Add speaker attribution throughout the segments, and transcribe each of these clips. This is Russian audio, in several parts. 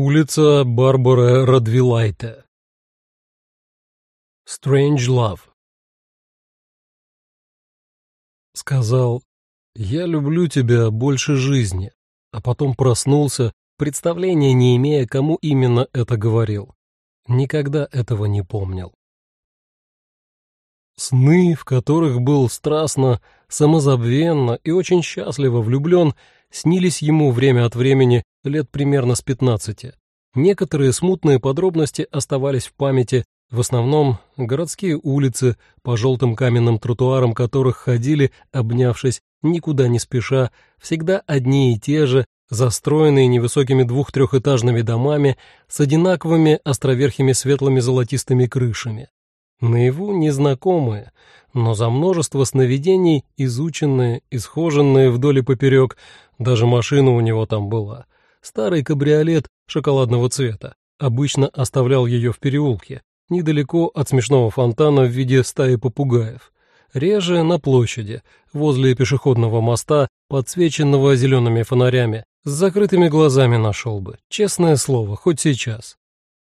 Speaker 1: Улица Барбара Радвилайта. Strange Love. Сказал, я люблю тебя больше жизни, а потом проснулся, представления не имея, кому именно это говорил. Никогда этого не помнил. Сны, в которых был страстно, самозабвенно и очень счастливо влюблен, снились ему время от времени лет примерно с пятнадцати. Некоторые смутные подробности оставались в памяти, в основном городские улицы, по желтым каменным тротуарам которых ходили, обнявшись, никуда не спеша, всегда одни и те же, застроенные невысокими двух-трехэтажными домами с одинаковыми островерхими светлыми золотистыми крышами. Наяву незнакомые, но за множество сновидений изученные, исхоженные вдоль и поперек, даже машина у него там была. Старый кабриолет шоколадного цвета. Обычно оставлял ее в переулке, недалеко от смешного фонтана в виде стаи попугаев. Реже на площади, возле пешеходного моста, подсвеченного зелеными фонарями, с закрытыми глазами нашел бы, честное слово, хоть сейчас.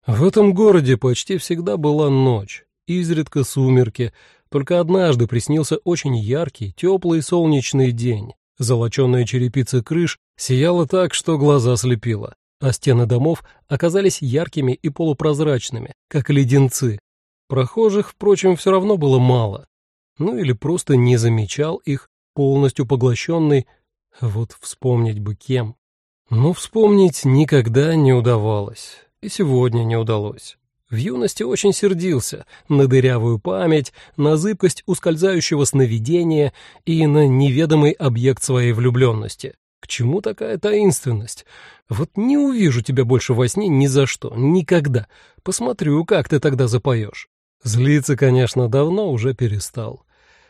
Speaker 1: В этом городе почти всегда была ночь, изредка сумерки, только однажды приснился очень яркий, теплый солнечный день. Золоченая черепица крыш сияла так, что глаза слепило, а стены домов оказались яркими и полупрозрачными, как леденцы. Прохожих, впрочем, все равно было мало. Ну или просто не замечал их, полностью поглощенный, вот вспомнить бы кем. Но вспомнить никогда не удавалось, и сегодня не удалось. В юности очень сердился на дырявую память, на зыбкость ускользающего сновидения и на неведомый объект своей влюбленности. К чему такая таинственность? Вот не увижу тебя больше во сне ни за что, никогда. Посмотрю, как ты тогда запоешь. Злиться, конечно, давно уже перестал.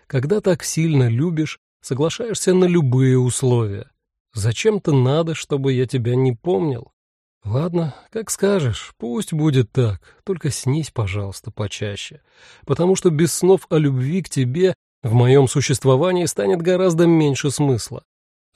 Speaker 1: Когда так сильно любишь, соглашаешься на любые условия. Зачем-то надо, чтобы я тебя не помнил. «Ладно, как скажешь, пусть будет так, только снись, пожалуйста, почаще, потому что без снов о любви к тебе в моем существовании станет гораздо меньше смысла.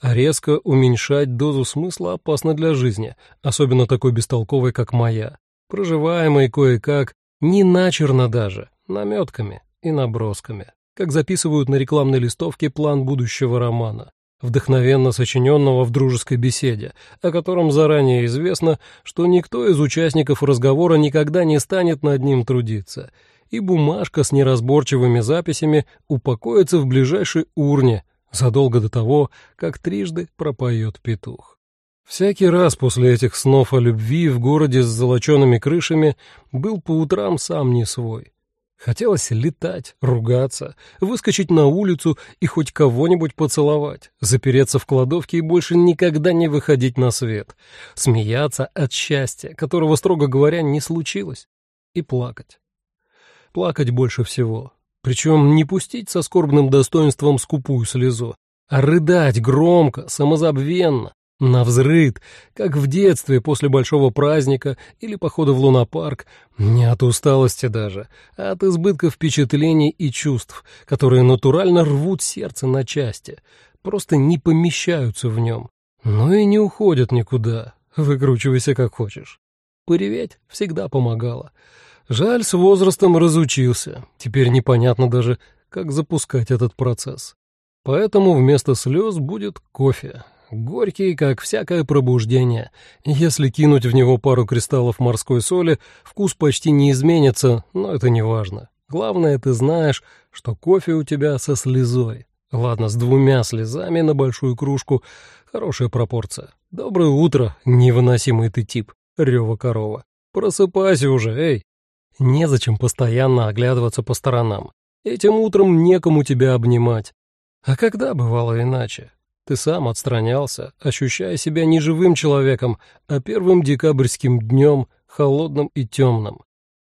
Speaker 1: Резко уменьшать дозу смысла опасно для жизни, особенно такой бестолковой, как моя, проживаемой кое-как, не начерно даже, наметками и набросками, как записывают на рекламной листовке план будущего романа вдохновенно сочиненного в дружеской беседе, о котором заранее известно, что никто из участников разговора никогда не станет над ним трудиться, и бумажка с неразборчивыми записями упокоится в ближайшей урне задолго до того, как трижды пропоет петух. Всякий раз после этих снов о любви в городе с золочеными крышами был по утрам сам не свой. Хотелось летать, ругаться, выскочить на улицу и хоть кого-нибудь поцеловать, запереться в кладовке и больше никогда не выходить на свет, смеяться от счастья, которого, строго говоря, не случилось, и плакать. Плакать больше всего. Причем не пустить со скорбным достоинством скупую слезу, а рыдать громко, самозабвенно, на взрыд, как в детстве после большого праздника или похода в лунопарк, не от усталости даже, а от избытка впечатлений и чувств, которые натурально рвут сердце на части, просто не помещаются в нем, но и не уходят никуда, выкручивайся как хочешь. Пореветь всегда помогало. Жаль, с возрастом разучился, теперь непонятно даже, как запускать этот процесс. Поэтому вместо слез будет кофе, горький, как всякое пробуждение. Если кинуть в него пару кристаллов морской соли, вкус почти не изменится, но это не важно. Главное, ты знаешь, что кофе у тебя со слезой. Ладно, с двумя слезами на большую кружку. Хорошая пропорция. Доброе утро, невыносимый ты тип, рева корова. Просыпайся уже, эй. Незачем постоянно оглядываться по сторонам. Этим утром некому тебя обнимать. А когда бывало иначе? Ты сам отстранялся, ощущая себя не живым человеком, а первым декабрьским днем, холодным и темным.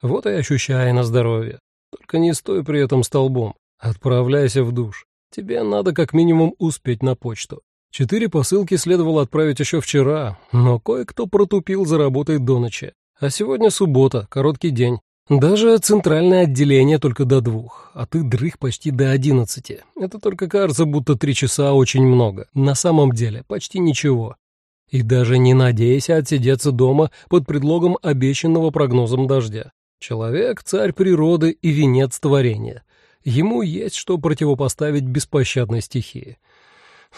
Speaker 1: Вот и ощущай на здоровье. Только не стой при этом столбом. Отправляйся в душ. Тебе надо как минимум успеть на почту. Четыре посылки следовало отправить еще вчера, но кое-кто протупил за работой до ночи. А сегодня суббота, короткий день. Даже центральное отделение только до двух, а ты дрых почти до одиннадцати. Это только кажется, будто три часа очень много. На самом деле почти ничего. И даже не надейся отсидеться дома под предлогом обещанного прогнозом дождя. Человек — царь природы и венец творения. Ему есть что противопоставить беспощадной стихии.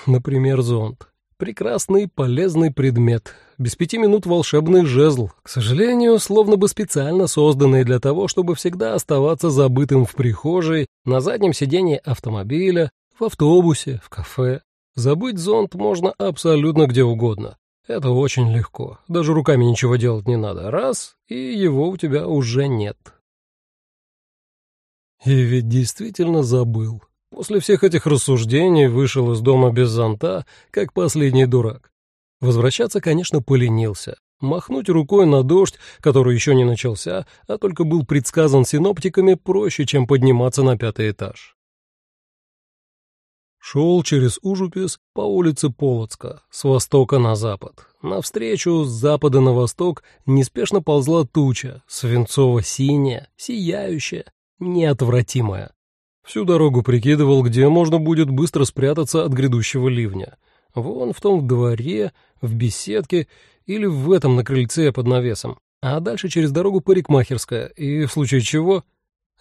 Speaker 1: Например, зонт. Прекрасный, полезный предмет. Без пяти минут волшебный жезл. К сожалению, словно бы специально созданный для того, чтобы всегда оставаться забытым в прихожей, на заднем сиденье автомобиля, в автобусе, в кафе. Забыть зонт можно абсолютно где угодно. Это очень легко. Даже руками ничего делать не надо. Раз, и его у тебя уже нет. И ведь действительно забыл. После всех этих рассуждений вышел из дома без зонта, как последний дурак. Возвращаться, конечно, поленился. Махнуть рукой на дождь, который еще не начался, а только был предсказан синоптиками, проще, чем подниматься на пятый этаж. Шел через Ужупис по улице Полоцка, с востока на запад. Навстречу с запада на восток неспешно ползла туча, свинцово-синяя, сияющая, неотвратимая. Всю дорогу прикидывал, где можно будет быстро спрятаться от грядущего ливня. Вон в том дворе, в беседке или в этом на крыльце под навесом. А дальше через дорогу парикмахерская, и в случае чего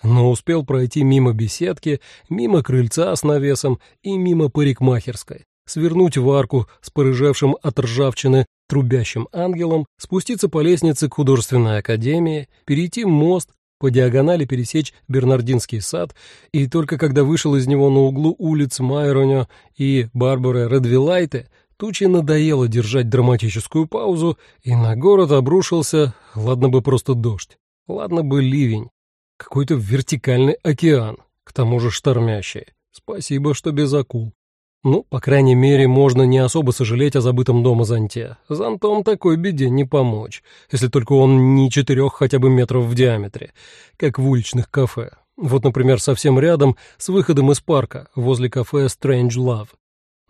Speaker 1: но успел пройти мимо беседки, мимо крыльца с навесом и мимо парикмахерской, свернуть в арку с порыжавшим от ржавчины трубящим ангелом, спуститься по лестнице к художественной академии, перейти мост, по диагонали пересечь Бернардинский сад, и только когда вышел из него на углу улиц Майронё и Барбары Редвилайте, туче надоело держать драматическую паузу, и на город обрушился, ладно бы просто дождь, ладно бы ливень, какой-то вертикальный океан, к тому же штормящий. Спасибо, что без акул. Ну, по крайней мере, можно не особо сожалеть о забытом дома зонте. Зонтом такой беде не помочь, если только он не четырех хотя бы метров в диаметре, как в уличных кафе. Вот, например, совсем рядом с выходом из парка, возле кафе Strange Love.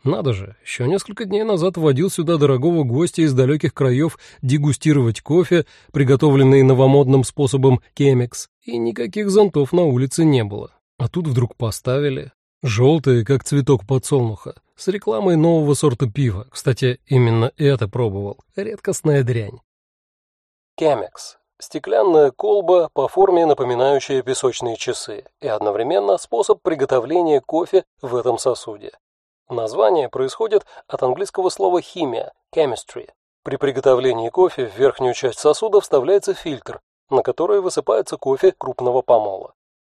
Speaker 1: Надо же, еще несколько дней назад водил сюда дорогого гостя из далеких краев дегустировать кофе, приготовленный новомодным способом кемикс, и никаких зонтов на улице не было. А тут вдруг поставили. Желтые, как цветок подсолнуха, с рекламой нового сорта пива. Кстати, именно это пробовал. Редкостная дрянь. Кемикс. Стеклянная колба, по форме напоминающая песочные часы, и одновременно способ приготовления кофе в этом сосуде. Название происходит от английского слова «химия» – chemistry. При приготовлении кофе в верхнюю часть сосуда вставляется фильтр, на который высыпается кофе крупного помола.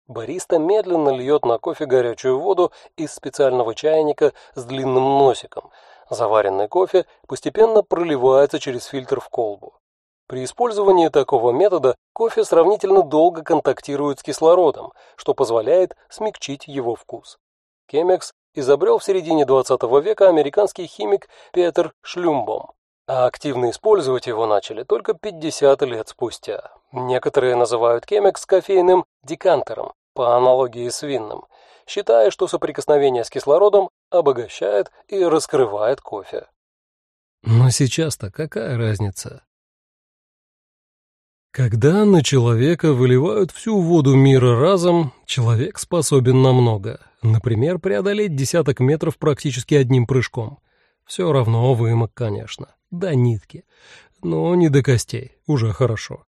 Speaker 1: Бариста медленно льет на кофе горячую воду из специального чайника с длинным носиком. Заваренный кофе постепенно проливается через фильтр в колбу. При использовании такого метода кофе сравнительно долго контактирует с кислородом, что позволяет смягчить его вкус. Кемекс изобрел в середине 20 века американский химик Петер Шлюмбом, а активно использовать его начали только 50 лет спустя. Некоторые называют кемекс кофейным декантером, по аналогии с винным, считая, что соприкосновение с кислородом обогащает и раскрывает кофе. Но сейчас-то какая разница? Когда на человека выливают всю воду мира разом, человек способен на много. Например, преодолеть десяток метров практически одним прыжком. Все равно вымок, конечно. До нитки. Но не до костей. Уже хорошо.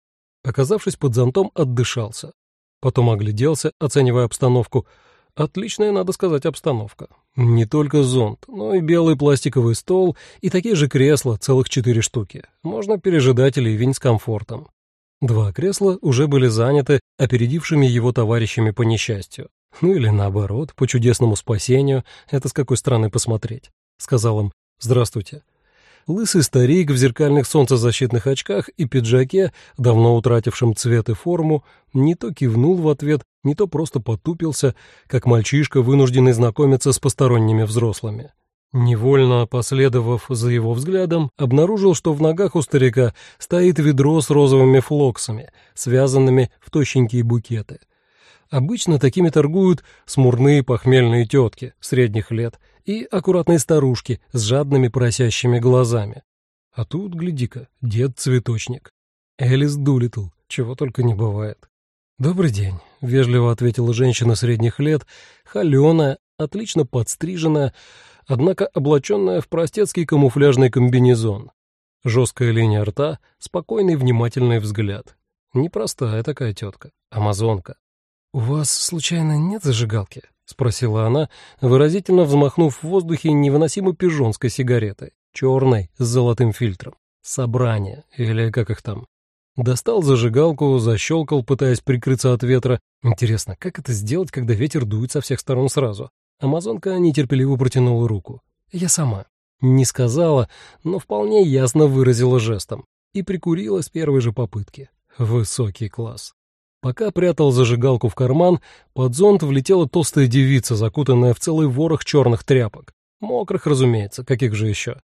Speaker 1: Оказавшись под зонтом, отдышался. Потом огляделся, оценивая обстановку. Отличная, надо сказать, обстановка. Не только зонт, но и белый пластиковый стол, и такие же кресла, целых четыре штуки. Можно пережидать ливень с комфортом. Два кресла уже были заняты опередившими его товарищами по несчастью. Ну или наоборот, по чудесному спасению, это с какой стороны посмотреть. Сказал им «Здравствуйте». Лысый старик в зеркальных солнцезащитных очках и пиджаке, давно утратившем цвет и форму, не то кивнул в ответ, не то просто потупился, как мальчишка, вынужденный знакомиться с посторонними взрослыми. Невольно последовав за его взглядом, обнаружил, что в ногах у старика стоит ведро с розовыми флоксами, связанными в тощенькие букеты. Обычно такими торгуют смурные похмельные тетки средних лет и аккуратные старушки с жадными просящими глазами. А тут, гляди-ка, дед-цветочник. Элис Дулитл, чего только не бывает. «Добрый день», — вежливо ответила женщина средних лет, холеная, отлично подстриженная, однако облаченная в простецкий камуфляжный комбинезон, Жесткая линия рта, спокойный внимательный взгляд. Непростая такая тетка, амазонка. «У вас, случайно, нет зажигалки?» — спросила она, выразительно взмахнув в воздухе невыносимо пижонской сигаретой, черной, с золотым фильтром. Собрание, или как их там. Достал зажигалку, защелкал, пытаясь прикрыться от ветра. Интересно, как это сделать, когда ветер дует со всех сторон сразу? Амазонка нетерпеливо протянула руку. «Я сама». Не сказала, но вполне ясно выразила жестом. И прикурила с первой же попытки. Высокий класс. Пока прятал зажигалку в карман, под зонт влетела толстая девица, закутанная в целый ворох черных тряпок. Мокрых, разумеется, каких же еще.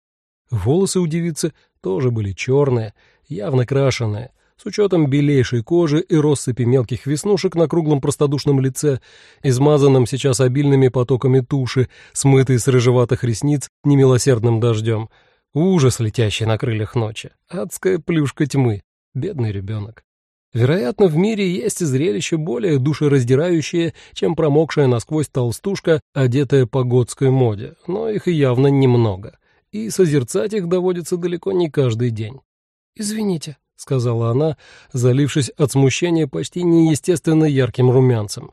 Speaker 1: Волосы у девицы тоже были черные, явно крашеные, с учетом белейшей кожи и россыпи мелких веснушек на круглом простодушном лице, измазанном сейчас обильными потоками туши, смытой с рыжеватых ресниц немилосердным дождем. Ужас, летящий на крыльях ночи. Адская плюшка тьмы. Бедный ребенок. Вероятно, в мире есть зрелище более душераздирающее, чем промокшая насквозь толстушка, одетая по готской моде, но их явно немного, и созерцать их доводится далеко не каждый день. «Извините», — сказала она, залившись от смущения почти неестественно ярким румянцем.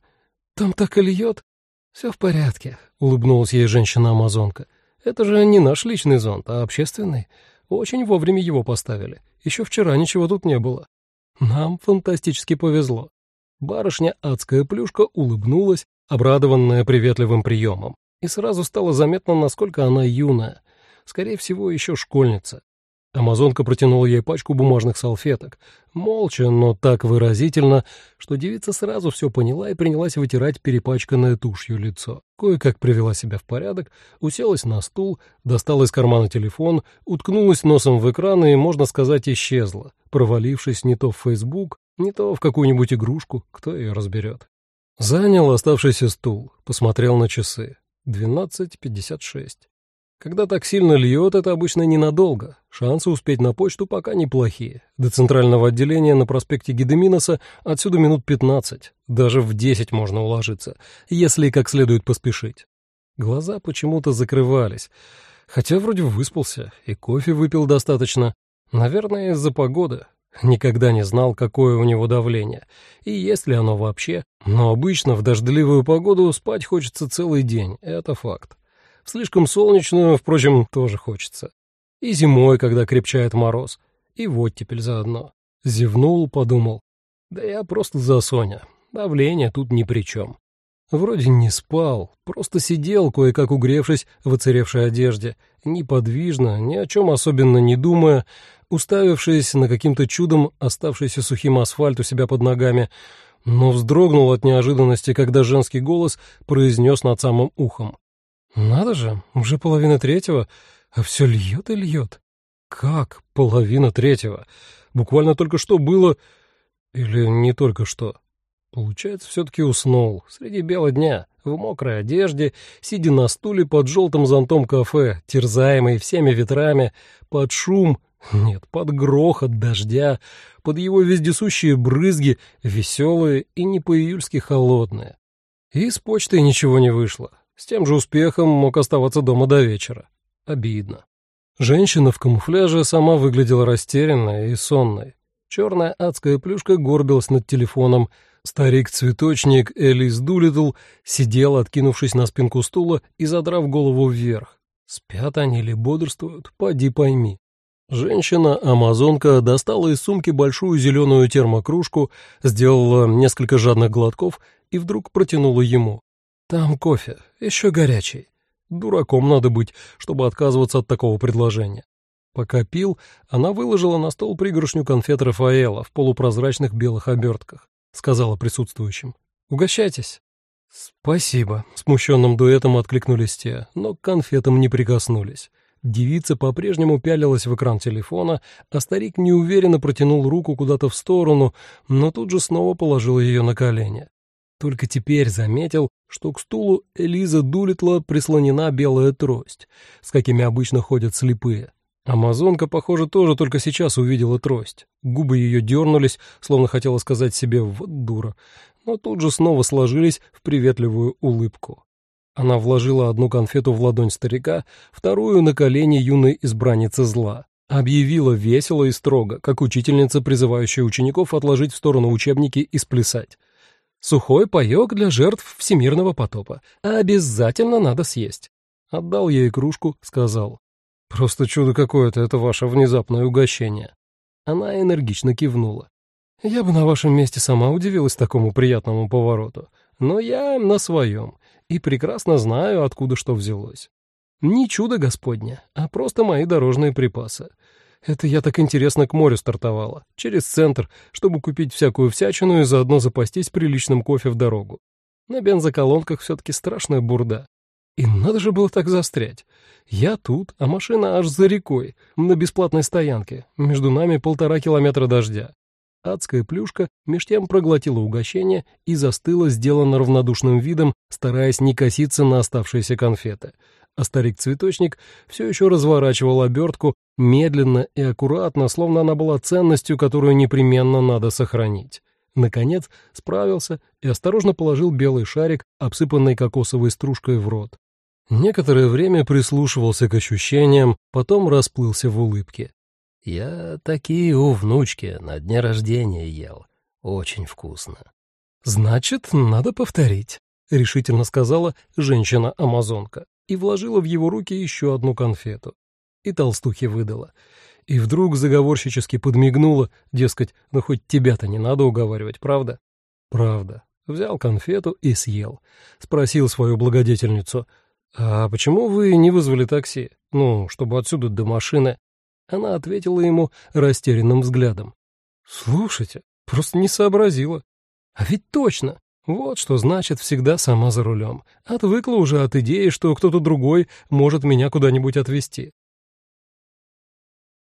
Speaker 1: «Там так и льет?» «Все в порядке», — улыбнулась ей женщина-амазонка. «Это же не наш личный зонт, а общественный. Очень вовремя его поставили. Еще вчера ничего тут не было. Нам фантастически повезло». Барышня адская плюшка улыбнулась, обрадованная приветливым приемом, и сразу стало заметно, насколько она юная. Скорее всего, еще школьница. Амазонка протянула ей пачку бумажных салфеток, молча, но так выразительно, что девица сразу все поняла и принялась вытирать перепачканное тушью лицо. Кое-как привела себя в порядок, уселась на стул, достала из кармана телефон, уткнулась носом в экран и, можно сказать, исчезла, провалившись не то в Facebook, не то в какую-нибудь игрушку, кто ее разберет. Занял оставшийся стул, посмотрел на часы. 12.56. Когда так сильно льет, это обычно ненадолго. Шансы успеть на почту пока неплохие. До центрального отделения на проспекте Гедеминоса отсюда минут 15. Даже в 10 можно уложиться, если как следует поспешить. Глаза почему-то закрывались. Хотя вроде выспался и кофе выпил достаточно. Наверное, из-за погоды. Никогда не знал, какое у него давление, и есть ли оно вообще. Но обычно в дождливую погоду спать хочется целый день, это факт. Слишком солнечную, впрочем, тоже хочется. И зимой, когда крепчает мороз. И вот теперь заодно. Зевнул, подумал. Да я просто за Соня. Давление тут ни при чем. Вроде не спал, просто сидел, кое-как угревшись в оцаревшей одежде, неподвижно, ни о чем особенно не думая, уставившись на каким-то чудом оставшийся сухим асфальт у себя под ногами, но вздрогнул от неожиданности, когда женский голос произнес над самым ухом. Надо же, уже половина третьего, а все льет и льет. Как половина третьего? Буквально только что было... Или не только что? Получается, все-таки уснул, среди бела дня, в мокрой одежде, сидя на стуле под желтым зонтом кафе, терзаемый всеми ветрами, под шум, нет, под грохот дождя, под его вездесущие брызги, веселые и не по-июльски холодные. И с почтой ничего не вышло. С тем же успехом мог оставаться дома до вечера. Обидно. Женщина в камуфляже сама выглядела растерянной и сонной. Черная адская плюшка горбилась над телефоном. Старик-цветочник Элис Дулитл сидел, откинувшись на спинку стула и задрав голову вверх. Спят они или бодрствуют, поди пойми. Женщина-амазонка достала из сумки большую зеленую термокружку, сделала несколько жадных глотков и вдруг протянула ему. Там кофе, еще горячий. Дураком надо быть, чтобы отказываться от такого предложения. Пока пил, она выложила на стол пригоршню конфет Рафаэла в полупрозрачных белых обертках. Сказала присутствующим. «Угощайтесь». «Спасибо», — смущенным дуэтом откликнулись те, но к конфетам не прикоснулись. Девица по-прежнему пялилась в экран телефона, а старик неуверенно протянул руку куда-то в сторону, но тут же снова положил ее на колени. Только теперь заметил, что к стулу Элиза Дулитла прислонена белая трость, с какими обычно ходят слепые. Амазонка, похоже, тоже только сейчас увидела трость. Губы ее дернулись, словно хотела сказать себе «вот дура», но тут же снова сложились в приветливую улыбку. Она вложила одну конфету в ладонь старика, вторую — на колени юной избранницы зла, Объявила весело и строго, как учительница, призывающая учеников отложить в сторону учебники и сплясать. «Сухой паёк для жертв всемирного потопа. Обязательно надо съесть». Отдал ей кружку, сказал. «Просто чудо какое-то это ваше внезапное угощение». Она энергично кивнула. «Я бы на вашем месте сама удивилась такому приятному повороту, но я на своем и прекрасно знаю, откуда что взялось. Не чудо Господня, а просто мои дорожные припасы. Это я так интересно к морю стартовала, через центр, чтобы купить всякую всячину и заодно запастись приличным кофе в дорогу. На бензоколонках все-таки страшная бурда. И надо же было так застрять. Я тут, а машина аж за рекой, на бесплатной стоянке. Между нами полтора километра дождя. Адская плюшка меж тем проглотила угощение и застыла, сделанно равнодушным видом, стараясь не коситься на оставшиеся конфеты. А старик-цветочник все еще разворачивал обертку медленно и аккуратно, словно она была ценностью, которую непременно надо сохранить. Наконец справился и осторожно положил белый шарик, обсыпанный кокосовой стружкой, в рот. Некоторое время прислушивался к ощущениям, потом расплылся в улыбке.
Speaker 2: Я такие у внучки на дне рождения ел. Очень вкусно.
Speaker 1: Значит, надо повторить, решительно сказала женщина-амазонка и вложила в его руки еще одну конфету. И толстухе выдала. И вдруг заговорщически подмигнула, дескать, ну хоть тебя-то не надо уговаривать, правда? Правда. Взял конфету и съел. Спросил свою благодетельницу, «А почему вы не вызвали такси? Ну, чтобы отсюда до машины?» Она ответила ему растерянным взглядом. «Слушайте, просто не сообразила. А ведь точно, вот что значит всегда сама за рулем. Отвыкла уже от идеи, что кто-то другой может меня куда-нибудь отвезти».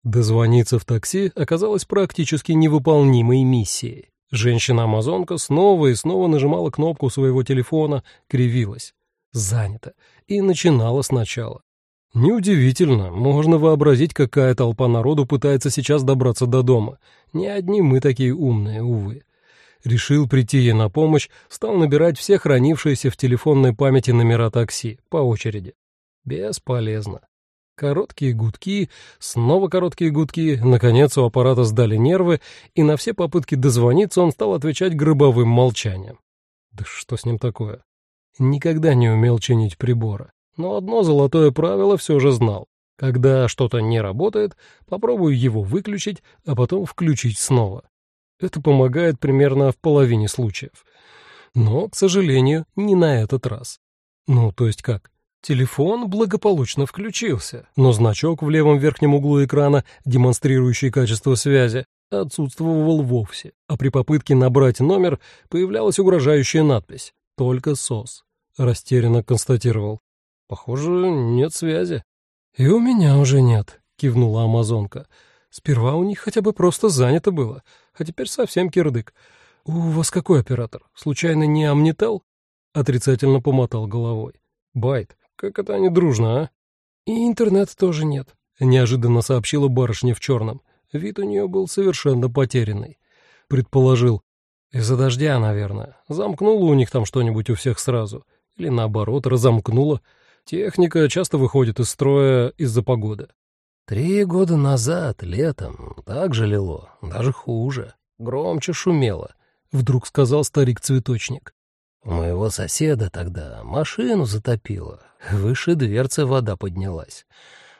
Speaker 1: Дозвониться в такси оказалось практически невыполнимой миссией. Женщина-амазонка снова и снова нажимала кнопку своего телефона, кривилась. Занято. И начинала сначала. Неудивительно, можно вообразить, какая толпа народу пытается сейчас добраться до дома. Не одни мы такие умные, увы. Решил прийти ей на помощь, стал набирать все хранившиеся в телефонной памяти номера такси по очереди. Бесполезно. Короткие гудки, снова короткие гудки, наконец у аппарата сдали нервы, и на все попытки дозвониться он стал отвечать гробовым молчанием. Да что с ним такое? Никогда не умел чинить прибора но одно золотое правило все же знал. Когда что-то не работает, попробую его выключить, а потом включить снова. Это помогает примерно в половине случаев. Но, к сожалению, не на этот раз. Ну, то есть как? Телефон благополучно включился, но значок в левом верхнем углу экрана, демонстрирующий качество связи, отсутствовал вовсе, а при попытке набрать номер появлялась угрожающая надпись «Только СОС», растерянно констатировал. Похоже, нет связи. И у меня уже нет, кивнула амазонка. Сперва у них хотя бы просто занято было, а теперь совсем кирдык. У вас какой оператор? Случайно не Амнител? Отрицательно помотал головой. Байт, как это они дружно, а? И интернет тоже нет, неожиданно сообщила барышня в черном. Вид у нее был совершенно потерянный. Предположил. Из-за дождя, наверное. Замкнуло у них там что-нибудь у всех сразу. Или наоборот, разомкнуло. Техника часто выходит из строя из-за погоды.
Speaker 2: Три года назад, летом, так же лило, даже хуже, громче шумело, — вдруг сказал старик-цветочник. У моего соседа тогда машину затопило, выше дверцы вода поднялась.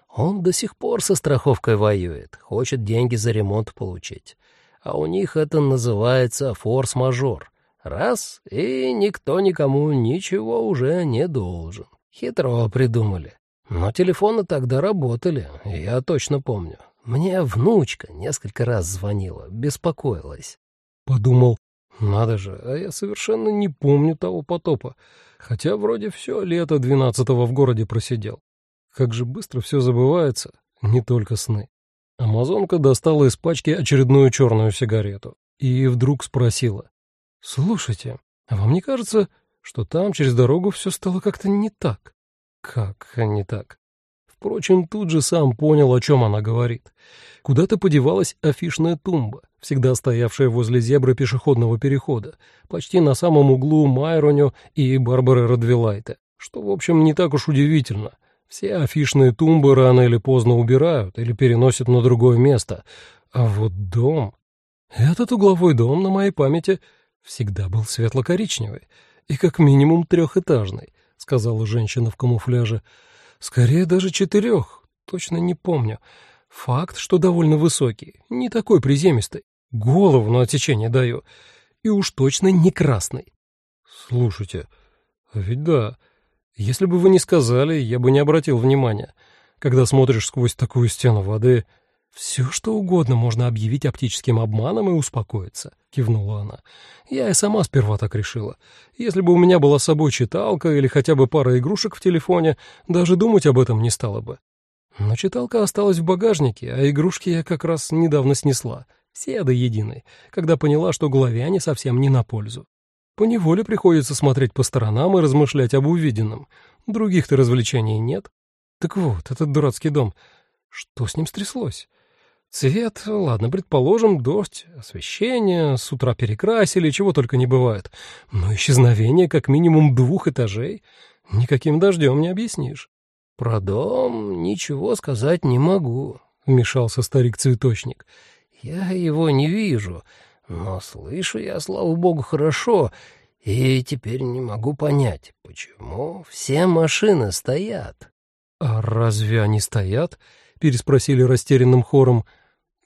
Speaker 2: Он до сих пор со страховкой воюет, хочет деньги за ремонт получить. А у них это называется форс-мажор. Раз — и никто никому ничего уже не должен. Хитро придумали. Но телефоны тогда работали, я точно помню. Мне внучка несколько раз звонила, беспокоилась.
Speaker 1: Подумал, надо же, а я совершенно не помню того потопа, хотя вроде все лето двенадцатого в городе просидел. Как же быстро все забывается, не только сны. Амазонка достала из пачки очередную черную сигарету и вдруг спросила. «Слушайте, а вам не кажется, что там через дорогу все стало как-то не так. Как не так? Впрочем, тут же сам понял, о чем она говорит. Куда-то подевалась афишная тумба, всегда стоявшая возле зебры пешеходного перехода, почти на самом углу Майроню и Барбары Радвилайта, что, в общем, не так уж удивительно. Все афишные тумбы рано или поздно убирают или переносят на другое место. А вот дом... Этот угловой дом на моей памяти всегда был светло-коричневый и как минимум трехэтажный, сказала женщина в камуфляже. Скорее даже четырех, точно не помню. Факт, что довольно высокий, не такой приземистый. Голову на отсечение даю. И уж точно не красный. Слушайте, а ведь да, если бы вы не сказали, я бы не обратил внимания. Когда смотришь сквозь такую стену воды, все что угодно можно объявить оптическим обманом и успокоиться, кивнула она. Я и сама сперва так решила. Если бы у меня была с собой читалка или хотя бы пара игрушек в телефоне, даже думать об этом не стало бы. Но читалка осталась в багажнике, а игрушки я как раз недавно снесла, все до единой, когда поняла, что голове они совсем не на пользу. Поневоле приходится смотреть по сторонам и размышлять об увиденном. Других-то развлечений нет. Так вот, этот дурацкий дом, что с ним стряслось? Цвет, ладно, предположим, дождь, освещение, с утра перекрасили, чего только не бывает. Но исчезновение как минимум двух этажей никаким дождем не объяснишь.
Speaker 2: «Про дом ничего сказать не могу», — вмешался старик-цветочник. «Я его не вижу, но слышу я, слава богу, хорошо, и теперь не могу понять, почему все машины стоят.
Speaker 1: — А разве они стоят? — переспросили растерянным хором.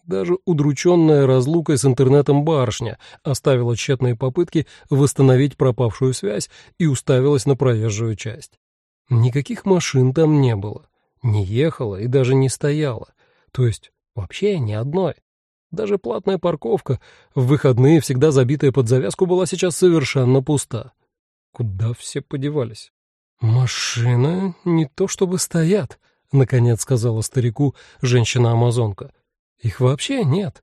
Speaker 1: Даже удрученная разлукой с интернетом барышня оставила тщетные попытки восстановить пропавшую связь и уставилась на проезжую часть. Никаких машин там не было, не ехала и даже не стояла, то есть вообще ни одной. Даже платная парковка, в выходные всегда забитая под завязку, была сейчас совершенно пуста. Куда все подевались? «Машины не то чтобы стоят», — наконец сказала старику женщина-амазонка. «Их вообще нет.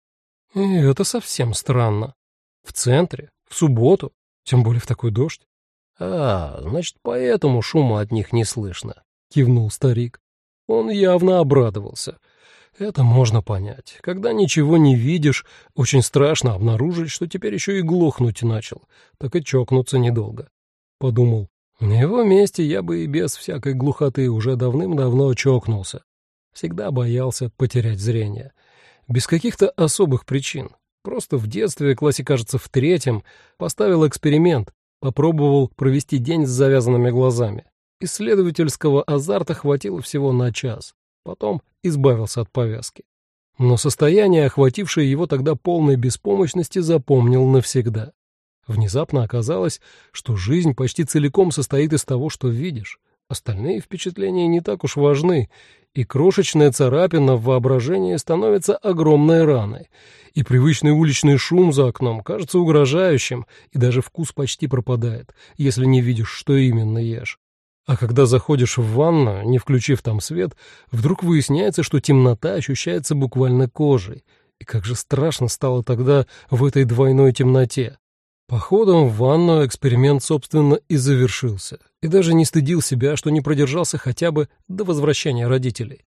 Speaker 1: И это совсем странно. В центре, в субботу, тем более в такой дождь».
Speaker 2: «А, значит, поэтому шума от них не слышно», — кивнул старик.
Speaker 1: Он явно обрадовался — это можно понять. Когда ничего не видишь, очень страшно обнаружить, что теперь еще и глохнуть начал. Так и чокнуться недолго. Подумал, на его месте я бы и без всякой глухоты уже давным-давно чокнулся. Всегда боялся потерять зрение. Без каких-то особых причин. Просто в детстве, классе, кажется, в третьем, поставил эксперимент, попробовал провести день с завязанными глазами. Исследовательского азарта хватило всего на час. Потом избавился от повязки. Но состояние, охватившее его тогда полной беспомощности, запомнил навсегда. Внезапно оказалось, что жизнь почти целиком состоит из того, что видишь. Остальные впечатления не так уж важны, и крошечная царапина в воображении становится огромной раной, и привычный уличный шум за окном кажется угрожающим, и даже вкус почти пропадает, если не видишь, что именно ешь. А когда заходишь в ванну, не включив там свет, вдруг выясняется, что темнота ощущается буквально кожей. И как же страшно стало тогда в этой двойной темноте. Походом в ванну эксперимент, собственно, и завершился. И даже не стыдил себя, что не продержался хотя бы до возвращения родителей.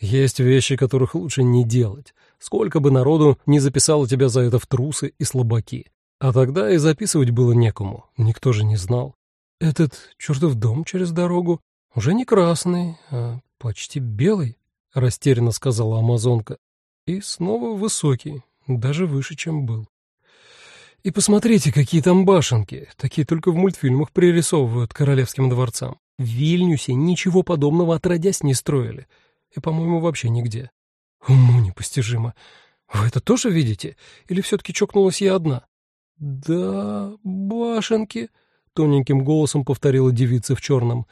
Speaker 1: Есть вещи, которых лучше не делать. Сколько бы народу не записало тебя за это в трусы и слабаки. А тогда и записывать было некому, никто же не знал. Этот чертов дом через дорогу уже не красный, а почти белый, — растерянно сказала амазонка. И снова высокий, даже выше, чем был. И посмотрите, какие там башенки, такие только в мультфильмах пририсовывают королевским дворцам. В Вильнюсе ничего подобного отродясь не строили, и, по-моему, вообще нигде. Уму непостижимо. Вы это тоже видите? Или все-таки чокнулась я одна? Да, башенки, тоненьким голосом повторила девица в черном.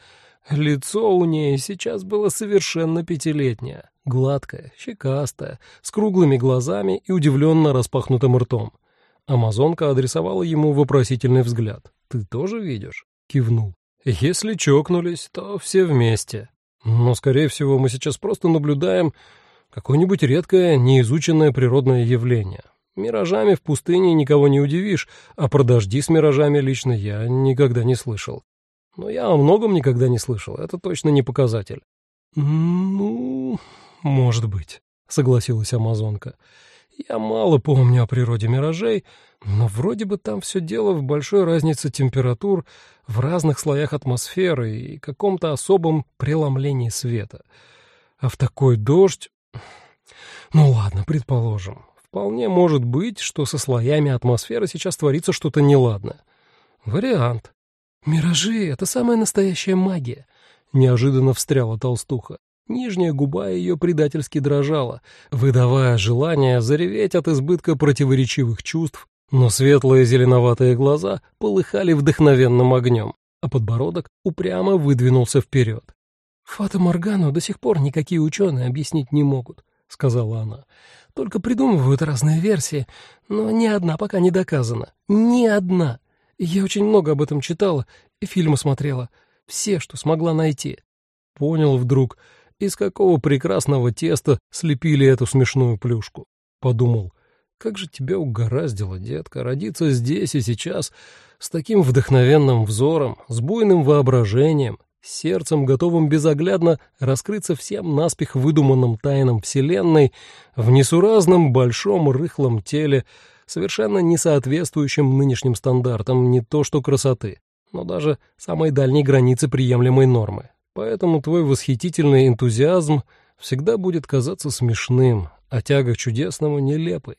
Speaker 1: Лицо у ней сейчас было совершенно пятилетнее, гладкое, щекастое, с круглыми глазами и удивленно распахнутым ртом. Амазонка адресовала ему вопросительный взгляд. «Ты тоже видишь?» — кивнул. «Если чокнулись, то все вместе. Но, скорее всего, мы сейчас просто наблюдаем какое-нибудь редкое, неизученное природное явление. Миражами в пустыне никого не удивишь, а про дожди с миражами лично я никогда не слышал. Но я о многом никогда не слышал, это точно не показатель. «Ну, может быть», — согласилась Амазонка. Я мало помню о природе миражей, но вроде бы там все дело в большой разнице температур в разных слоях атмосферы и каком-то особом преломлении света. А в такой дождь... Ну ладно, предположим. Вполне может быть, что со слоями атмосферы сейчас творится что-то неладное. Вариант. «Миражи — это самая настоящая магия», — неожиданно встряла толстуха. Нижняя губа ее предательски дрожала, выдавая желание зареветь от избытка противоречивых чувств, но светлые зеленоватые глаза полыхали вдохновенным огнем, а подбородок упрямо выдвинулся вперед. «Фата Моргану до сих пор никакие ученые объяснить не могут», — сказала она. «Только придумывают разные версии, но ни одна пока не доказана. Ни одна. Я очень много об этом читала и фильмы смотрела. Все, что смогла найти. Понял вдруг, из какого прекрасного теста слепили эту смешную плюшку. Подумал, как же тебя угораздило, детка, родиться здесь и сейчас с таким вдохновенным взором, с буйным воображением, сердцем, готовым безоглядно раскрыться всем наспех выдуманным тайнам Вселенной в несуразном большом рыхлом теле, совершенно не соответствующим нынешним стандартам не то что красоты, но даже самой дальней границы приемлемой нормы. Поэтому твой восхитительный энтузиазм всегда будет казаться смешным, а тяга к чудесному — нелепой.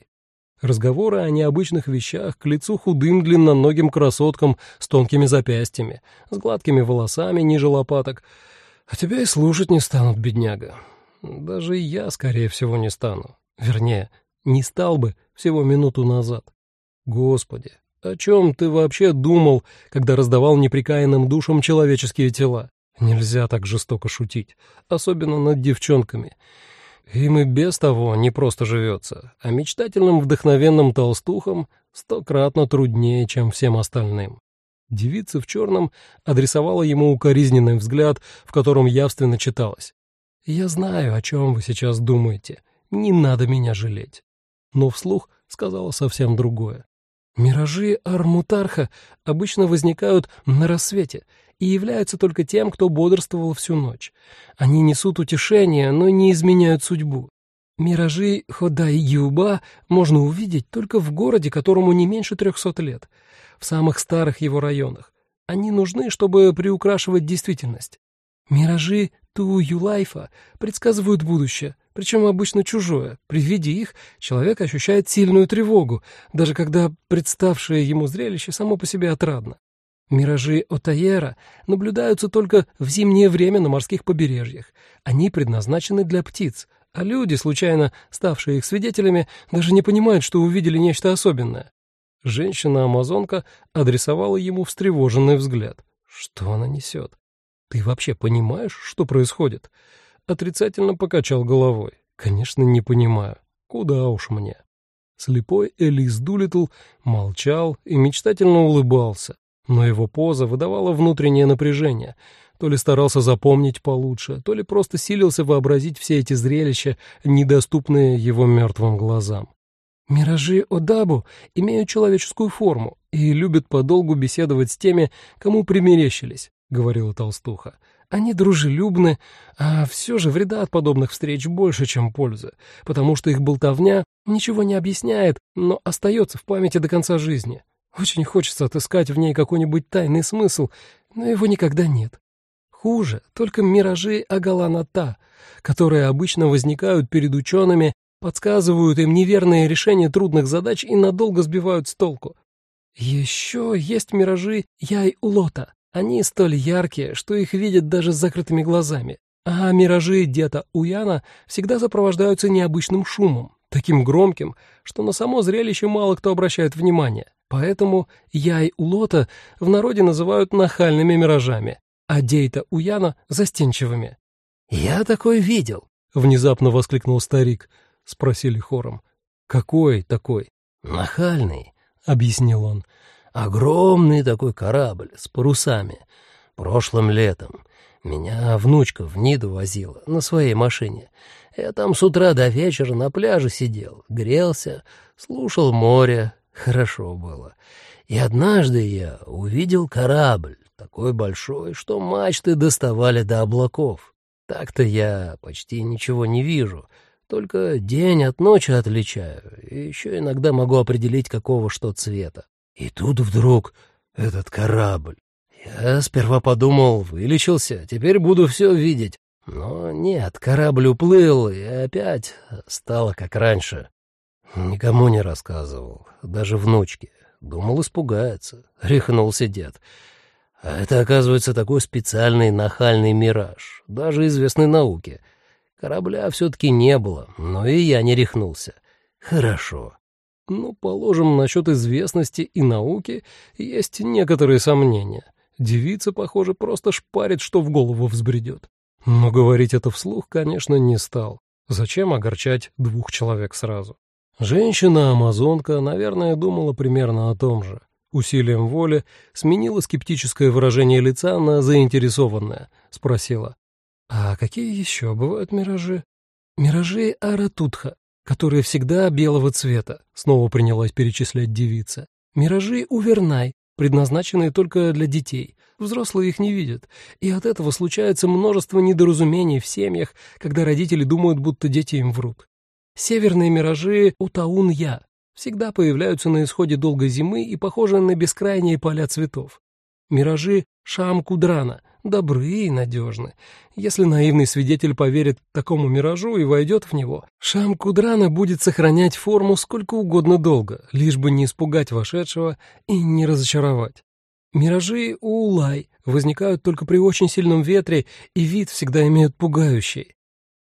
Speaker 1: Разговоры о необычных вещах к лицу худым длинноногим красоткам с тонкими запястьями, с гладкими волосами ниже лопаток. А тебя и слушать не станут, бедняга. Даже я, скорее всего, не стану. Вернее, не стал бы всего минуту назад. Господи, о чем ты вообще думал, когда раздавал неприкаянным душам человеческие тела? Нельзя так жестоко шутить, особенно над девчонками. Им и без того не просто живется, а мечтательным вдохновенным толстухам стократно труднее, чем всем остальным. Девица в черном адресовала ему укоризненный взгляд, в котором явственно читалось. «Я знаю, о чем вы сейчас думаете. Не надо меня жалеть но вслух сказала совсем другое. Миражи Армутарха обычно возникают на рассвете и являются только тем, кто бодрствовал всю ночь. Они несут утешение, но не изменяют судьбу. Миражи Ходай-Юба можно увидеть только в городе, которому не меньше трехсот лет, в самых старых его районах. Они нужны, чтобы приукрашивать действительность. Миражи Ту-Юлайфа предсказывают будущее, причем обычно чужое. При виде их человек ощущает сильную тревогу, даже когда представшее ему зрелище само по себе отрадно. Миражи Отаера наблюдаются только в зимнее время на морских побережьях. Они предназначены для птиц, а люди, случайно ставшие их свидетелями, даже не понимают, что увидели нечто особенное. Женщина-амазонка адресовала ему встревоженный взгляд. Что она несет? «Ты вообще понимаешь, что происходит?» Отрицательно покачал головой. «Конечно, не понимаю. Куда уж мне?» Слепой Элис Дулитл молчал и мечтательно улыбался, но его поза выдавала внутреннее напряжение. То ли старался запомнить получше, то ли просто силился вообразить все эти зрелища, недоступные его мертвым глазам. Миражи Одабу имеют человеческую форму и любят подолгу беседовать с теми, кому примерещились, говорила толстуха. Они дружелюбны, а все же вреда от подобных встреч больше, чем пользы, потому что их болтовня ничего не объясняет, но остается в памяти до конца жизни. Очень хочется отыскать в ней какой-нибудь тайный смысл, но его никогда нет. Хуже только миражи Агаланата, которые обычно возникают перед учеными, подсказывают им неверные решения трудных задач и надолго сбивают с толку. Еще есть миражи Яй-Улота, они столь яркие, что их видят даже с закрытыми глазами. А миражи Дета Уяна всегда сопровождаются необычным шумом, таким громким, что на само зрелище мало кто обращает внимание. Поэтому Яй-Улота в народе называют нахальными миражами, а Дейта Уяна — застенчивыми.
Speaker 2: «Я такой видел», —
Speaker 1: внезапно воскликнул старик. Спросили хором. «Какой такой?»
Speaker 2: «Нахальный», — объяснил он. Огромный такой корабль с парусами. Прошлым летом. Меня внучка в Ниду возила на своей машине. Я там с утра до вечера на пляже сидел, грелся, слушал море. Хорошо было. И однажды я увидел корабль, такой большой, что мачты доставали до облаков. Так-то я почти ничего не вижу, Только день от ночи отличаю, и еще иногда могу определить, какого что цвета. И тут вдруг этот корабль. Я сперва подумал, вылечился, теперь буду все видеть. Но нет, корабль уплыл, и опять стало как раньше. Никому не рассказывал, даже внучке. Думал, испугается. Рехнулся дед. А это, оказывается, такой специальный нахальный мираж, даже известный науке. Корабля все-таки не было, но и я не рехнулся. Хорошо.
Speaker 1: Ну, положим, насчет известности и науки есть некоторые сомнения. Девица, похоже, просто шпарит, что в голову взбредет. Но говорить это вслух, конечно, не стал. Зачем огорчать двух человек сразу? Женщина-амазонка, наверное, думала примерно о том же усилием воли сменила скептическое выражение лица на заинтересованное, спросила. «А какие еще бывают миражи?» «Миражи Аратутха, которые всегда белого цвета», — снова принялась перечислять девица. «Миражи Увернай, предназначенные только для детей. Взрослые их не видят, и от этого случается множество недоразумений в семьях, когда родители думают, будто дети им врут. Северные миражи Утаун-Я, всегда появляются на исходе долгой зимы и похожи на бескрайние поля цветов. Миражи Шам-Кудрана добры и надежны. Если наивный свидетель поверит такому миражу и войдет в него, Шам-Кудрана будет сохранять форму сколько угодно долго, лишь бы не испугать вошедшего и не разочаровать. Миражи Уулай возникают только при очень сильном ветре, и вид всегда имеют пугающий.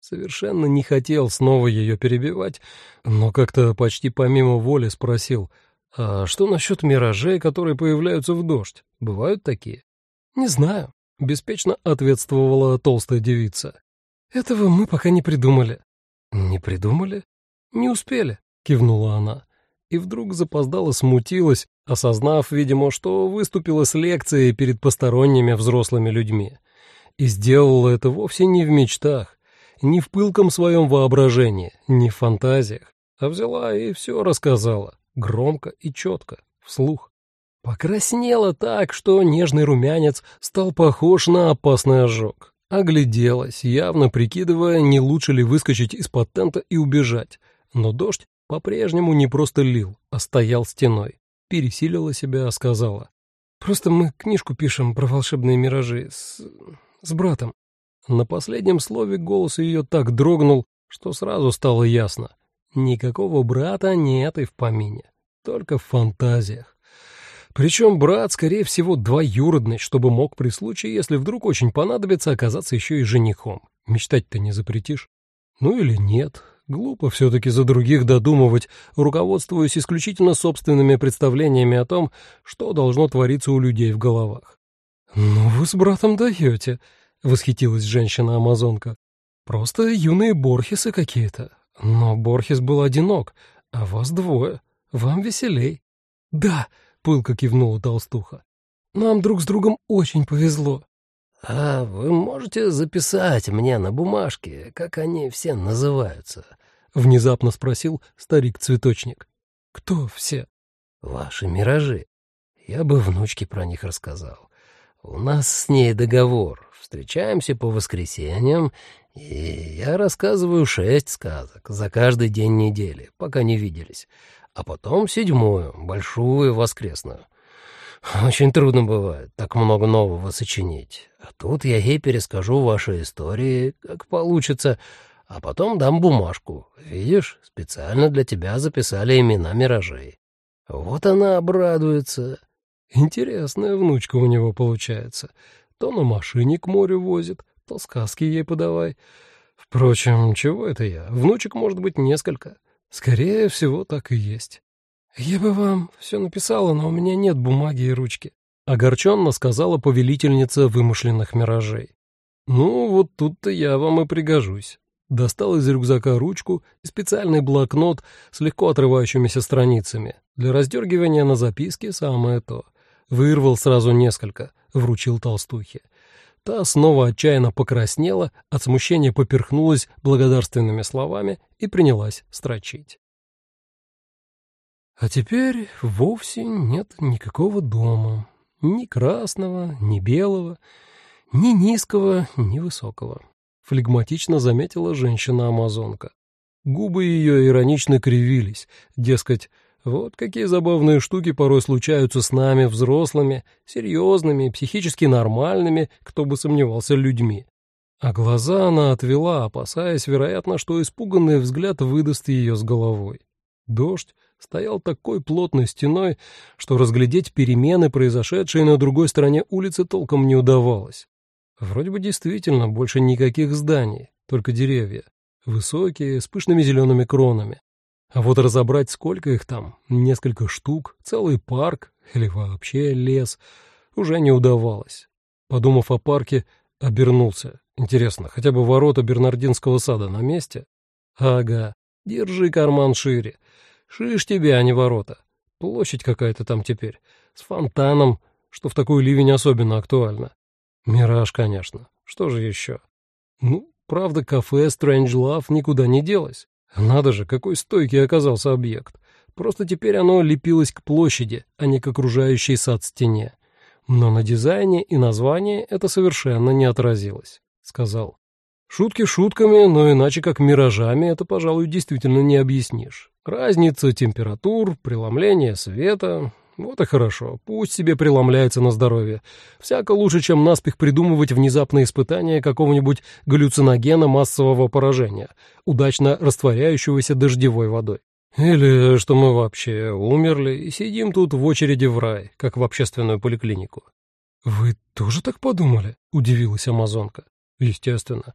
Speaker 1: Совершенно не хотел снова ее перебивать, но как-то почти помимо воли спросил, «А что насчет миражей, которые появляются в дождь? Бывают такие?» «Не знаю», — беспечно ответствовала толстая девица. «Этого мы пока не придумали». «Не придумали?» «Не успели», — кивнула она. И вдруг запоздала смутилась, осознав, видимо, что выступила с лекцией перед посторонними взрослыми людьми. И сделала это вовсе не в мечтах, не в пылком своем воображении, не в фантазиях, а взяла и все рассказала, громко и четко, вслух. Покраснела так, что нежный румянец стал похож на опасный ожог. Огляделась, явно прикидывая, не лучше ли выскочить из-под тента и убежать. Но дождь по-прежнему не просто лил, а стоял стеной. Пересилила себя, сказала. «Просто мы книжку пишем про волшебные миражи с... с братом. На последнем слове голос ее так дрогнул, что сразу стало ясно. Никакого брата нет и в помине, только в фантазиях. Причем брат, скорее всего, двоюродный, чтобы мог при случае, если вдруг очень понадобится, оказаться еще и женихом. Мечтать-то не запретишь. Ну или нет. Глупо все-таки за других додумывать, руководствуясь исключительно собственными представлениями о том, что должно твориться у людей в головах. «Ну вы с братом даете», — восхитилась женщина-амазонка. «Просто юные Борхесы какие-то. Но Борхес был одинок, а вас двое. Вам веселей». «Да», — пылко кивнула толстуха. «Нам друг с другом очень повезло».
Speaker 2: «А вы можете записать мне на бумажке, как они все называются?» — внезапно спросил старик-цветочник.
Speaker 1: «Кто все?»
Speaker 2: «Ваши миражи. Я бы внучке про них рассказал. У нас с ней договор встречаемся по воскресеньям, и я рассказываю шесть сказок за каждый день недели, пока не виделись, а потом седьмую, большую воскресную. Очень трудно бывает так много нового сочинить. А тут я ей перескажу ваши истории, как получится, а потом дам бумажку. Видишь, специально для тебя записали имена миражей. Вот она обрадуется.
Speaker 1: Интересная внучка у него получается. То на машине к морю возит, то сказки ей подавай. Впрочем, чего это я? Внучек может быть несколько. Скорее всего, так и есть. Я бы вам все написала, но у меня нет бумаги и ручки. Огорченно сказала повелительница вымышленных миражей. Ну, вот тут-то я вам и пригожусь. Достал из рюкзака ручку и специальный блокнот с легко отрывающимися страницами. Для раздергивания на записке самое то — Вырвал сразу несколько, вручил толстухе. Та снова отчаянно покраснела, от смущения поперхнулась благодарственными словами и принялась строчить. А теперь вовсе нет никакого дома. Ни красного, ни белого, ни низкого, ни высокого. Флегматично заметила женщина-амазонка. Губы ее иронично кривились, дескать, вот какие забавные штуки порой случаются с нами, взрослыми, серьезными, психически нормальными, кто бы сомневался, людьми. А глаза она отвела, опасаясь, вероятно, что испуганный взгляд выдаст ее с головой. Дождь стоял такой плотной стеной, что разглядеть перемены, произошедшие на другой стороне улицы, толком не удавалось. Вроде бы действительно больше никаких зданий, только деревья, высокие, с пышными зелеными кронами. А вот разобрать, сколько их там, несколько штук, целый парк или вообще лес, уже не удавалось. Подумав о парке, обернулся. Интересно, хотя бы ворота Бернардинского сада на месте? Ага, держи карман шире. Шиш тебе, а не ворота. Площадь какая-то там теперь, с фонтаном, что в такой ливень особенно актуально. Мираж, конечно. Что же еще? Ну, правда, кафе Strange Love никуда не делось. Надо же, какой стойкий оказался объект. Просто теперь оно лепилось к площади, а не к окружающей сад стене. Но на дизайне и названии это совершенно не отразилось, сказал. Шутки шутками, но иначе как миражами это, пожалуй, действительно не объяснишь. Разница температур, преломление света, вот и хорошо, пусть себе преломляется на здоровье. Всяко лучше, чем наспех придумывать внезапные испытания какого-нибудь галлюциногена массового поражения, удачно растворяющегося дождевой водой. Или что мы вообще умерли и сидим тут в очереди в рай, как в общественную поликлинику. «Вы тоже так подумали?» — удивилась Амазонка. «Естественно.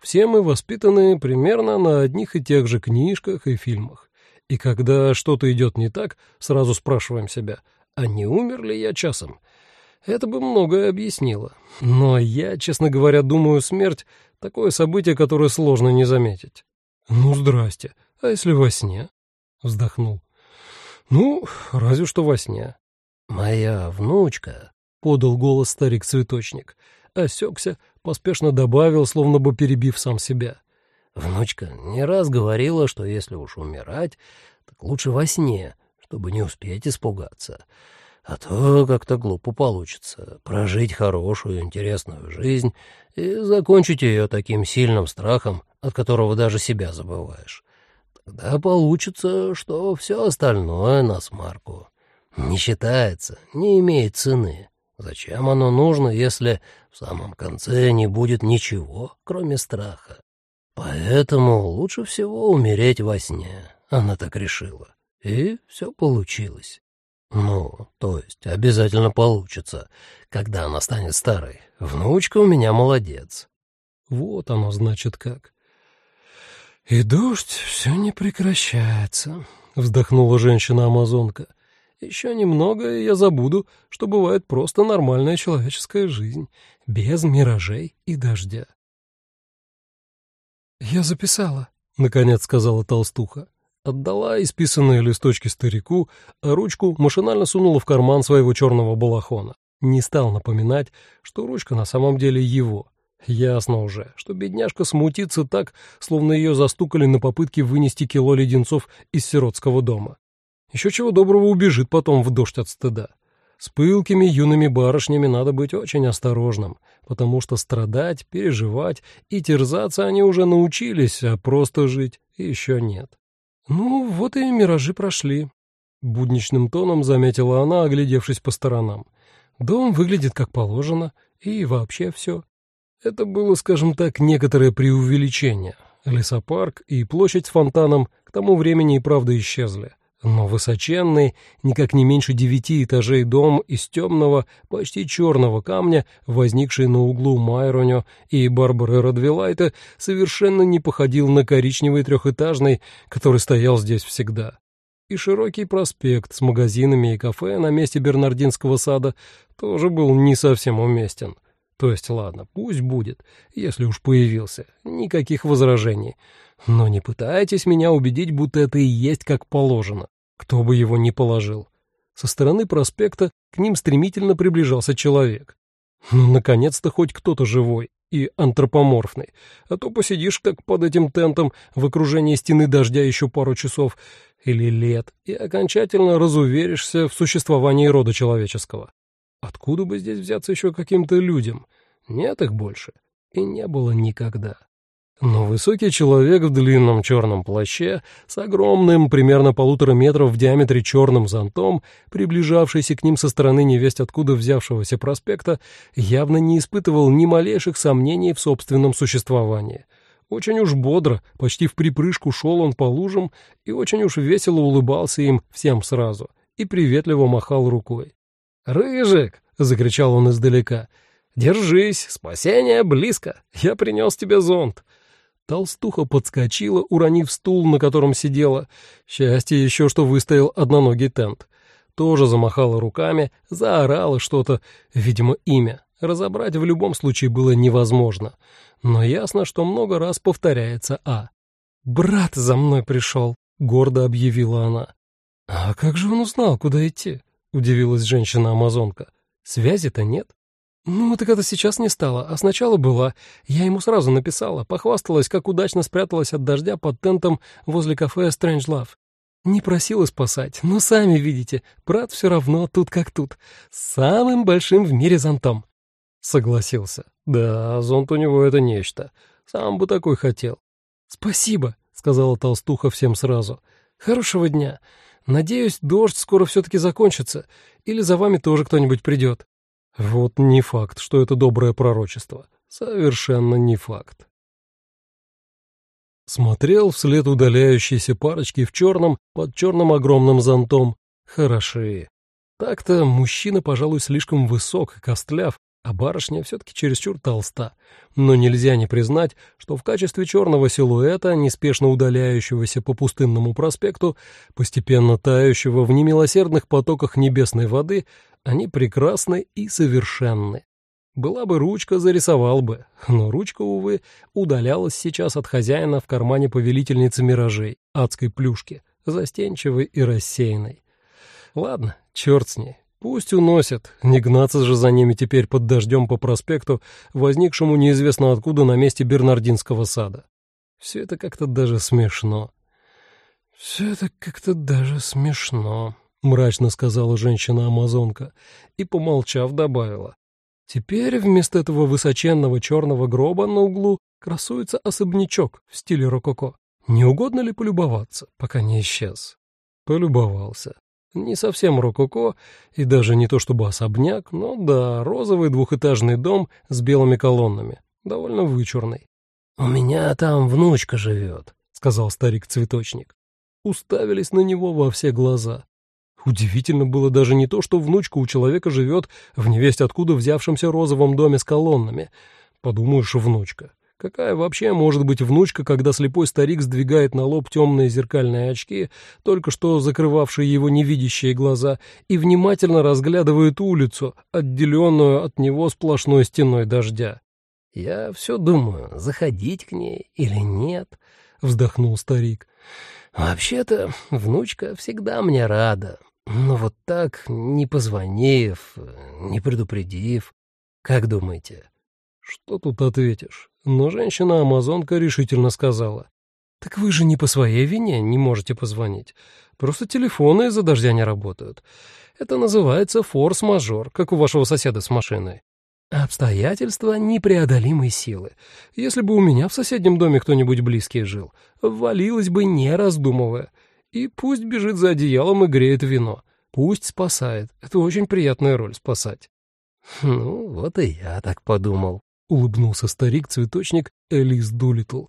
Speaker 1: Все мы воспитаны примерно на одних и тех же книжках и фильмах. И когда что-то идет не так, сразу спрашиваем себя, а не умер ли я часом? Это бы многое объяснило. Но я, честно говоря, думаю, смерть — такое событие, которое сложно не заметить. «Ну, здрасте. А если во сне?» — вздохнул. «Ну, разве что во сне».
Speaker 2: «Моя внучка», — подал голос старик-цветочник, осекся, поспешно добавил, словно бы перебив сам себя. Внучка не раз говорила, что если уж умирать, так лучше во сне, чтобы не успеть испугаться. А то как-то глупо получится прожить хорошую, интересную жизнь и закончить ее таким сильным страхом, от которого даже себя забываешь. Тогда получится, что все остальное на смарку. Не считается, не имеет цены. Зачем оно нужно, если в самом конце не будет ничего, кроме страха? Поэтому лучше всего умереть во сне, она так решила. И все получилось. Ну, то есть обязательно получится, когда она станет старой. Внучка у меня молодец.
Speaker 1: Вот оно значит как. И дождь все не прекращается, вздохнула женщина-амазонка. Еще немного, и я забуду, что бывает просто нормальная человеческая жизнь, без миражей и дождя. «Я записала», — наконец сказала толстуха. Отдала исписанные листочки старику, а ручку машинально сунула в карман своего черного балахона. Не стал напоминать, что ручка на самом деле его. Ясно уже, что бедняжка смутится так, словно ее застукали на попытке вынести кило леденцов из сиротского дома. Еще чего доброго убежит потом в дождь от стыда. С пылкими юными барышнями надо быть очень осторожным, потому что страдать, переживать и терзаться они уже научились, а просто жить еще нет. Ну, вот и миражи прошли. Будничным тоном заметила она, оглядевшись по сторонам. Дом выглядит как положено, и вообще все. Это было, скажем так, некоторое преувеличение. Лесопарк и площадь с фонтаном к тому времени и правда исчезли. Но высоченный, никак не меньше девяти этажей дом из темного, почти черного камня, возникший на углу Майроню и Барбары Радвилайта, совершенно не походил на коричневый трехэтажный, который стоял здесь всегда. И широкий проспект с магазинами и кафе на месте Бернардинского сада тоже был не совсем уместен. То есть, ладно, пусть будет, если уж появился, никаких возражений. Но не пытайтесь меня убедить, будто это и есть как положено. Кто бы его ни положил. Со стороны проспекта к ним стремительно приближался человек. Ну, наконец-то хоть кто-то живой и антропоморфный, а то посидишь как под этим тентом в окружении стены дождя еще пару часов или лет и окончательно разуверишься в существовании рода человеческого. Откуда бы здесь взяться еще каким-то людям? Нет их больше. И не было никогда. Но высокий человек в длинном черном плаще с огромным, примерно полутора метров в диаметре черным зонтом, приближавшийся к ним со стороны невесть откуда взявшегося проспекта, явно не испытывал ни малейших сомнений в собственном существовании. Очень уж бодро, почти в припрыжку шел он по лужам и очень уж весело улыбался им всем сразу и приветливо махал рукой. «Рыжик!» — закричал он издалека. «Держись, спасение близко, я принес тебе зонт». Толстуха подскочила, уронив стул, на котором сидела. Счастье еще, что выстоял одноногий тент. Тоже замахала руками, заорала что-то, видимо, имя. Разобрать в любом случае было невозможно. Но ясно, что много раз повторяется «А». «Брат за мной пришел», — гордо объявила она. «А как же он узнал, куда идти?» — удивилась женщина-амазонка. «Связи-то нет». «Ну, так это сейчас не стало, а сначала была. Я ему сразу написала, похвасталась, как удачно спряталась от дождя под тентом возле кафе Strange Love. Не просила спасать, но сами видите, брат все равно тут как тут. Самым большим в мире зонтом». Согласился. «Да, зонт у него это нечто. Сам бы такой хотел». «Спасибо», — сказала толстуха всем сразу. «Хорошего дня. Надеюсь, дождь скоро все-таки закончится, или за вами тоже кто-нибудь придет». Вот не факт, что это доброе пророчество. Совершенно не факт. Смотрел вслед удаляющейся парочки в черном, под черным огромным зонтом. Хороши. Так-то мужчина, пожалуй, слишком высок и костляв, а барышня все-таки чересчур толста. Но нельзя не признать, что в качестве черного силуэта, неспешно удаляющегося по пустынному проспекту, постепенно тающего в немилосердных потоках небесной воды, они прекрасны и совершенны. Была бы ручка, зарисовал бы, но ручка, увы, удалялась сейчас от хозяина в кармане повелительницы миражей, адской плюшки, застенчивой и рассеянной. Ладно, черт с ней, пусть уносят, не гнаться же за ними теперь под дождем по проспекту, возникшему неизвестно откуда на месте Бернардинского сада. Все это как-то даже смешно. Все это как-то даже смешно мрачно сказала женщина-амазонка и, помолчав, добавила. Теперь вместо этого высоченного черного гроба на углу красуется особнячок в стиле рококо. Не угодно ли полюбоваться, пока не исчез? Полюбовался. Не совсем рококо, и даже не то чтобы особняк, но да, розовый двухэтажный дом с белыми колоннами, довольно вычурный. «У меня там внучка живет», — сказал старик-цветочник. Уставились на него во все глаза. Удивительно было даже не то, что внучка у человека живет в невесть откуда взявшемся розовом доме с колоннами. Подумаешь, внучка. Какая вообще может быть внучка, когда слепой старик сдвигает на лоб темные зеркальные очки, только что закрывавшие его невидящие глаза, и внимательно разглядывает улицу, отделенную от него сплошной стеной дождя? «Я все думаю, заходить к ней или нет», — вздохнул старик. «Вообще-то внучка всегда мне рада, но вот так, не позвонив, не предупредив, как думаете? Что тут ответишь? Но женщина-амазонка решительно сказала. Так вы же не по своей вине не можете позвонить. Просто телефоны из-за дождя не работают. Это называется форс-мажор, как у вашего соседа с машиной. Обстоятельства непреодолимой силы. Если бы у меня в соседнем доме кто-нибудь близкий жил, ввалилось бы не раздумывая. И пусть бежит за одеялом и греет вино. Пусть спасает. Это очень приятная роль — спасать. «Ну, вот и я так подумал», — улыбнулся старик-цветочник Элис Дулитл.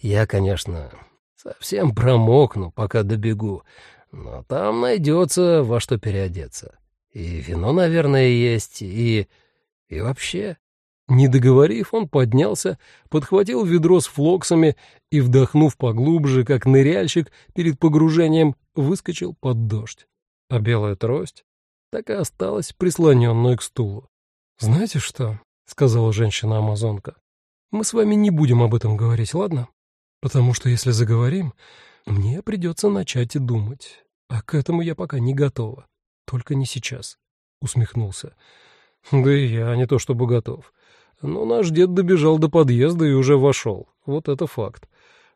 Speaker 1: «Я, конечно, совсем промокну, пока добегу, но там найдется во что переодеться. И вино, наверное, есть, и... и вообще...» Не договорив, он поднялся, подхватил ведро с флоксами и, вдохнув поглубже, как ныряльщик, перед погружением выскочил под дождь. А белая трость так и осталась прислоненной к стулу. «Знаете что?» — сказала женщина-амазонка. «Мы с вами не будем об этом говорить, ладно? Потому что если заговорим, мне придется начать и думать. А к этому я пока не готова. Только не сейчас», — усмехнулся. «Да и я не то чтобы готов. Но наш дед добежал до подъезда и уже вошел. Вот это факт.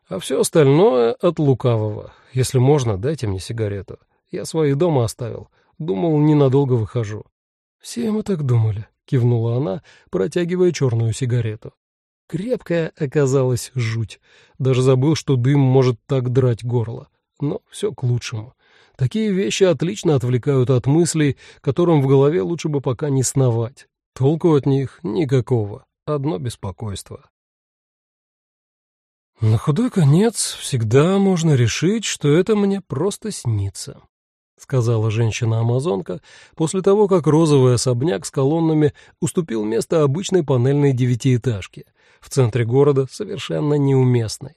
Speaker 1: А все остальное от лукавого. Если можно, дайте мне сигарету. Я свои дома оставил. Думал, ненадолго выхожу. Все мы так думали, кивнула она, протягивая черную сигарету. Крепкая оказалась жуть. Даже забыл, что дым может так драть горло. Но все к лучшему. Такие вещи отлично отвлекают от мыслей, которым в голове лучше бы пока не сновать. Толку от них никакого. Одно беспокойство. На худой конец всегда можно решить, что это мне просто снится. — сказала женщина-амазонка после того, как розовый особняк с колоннами уступил место обычной панельной девятиэтажке, в центре города совершенно неуместной.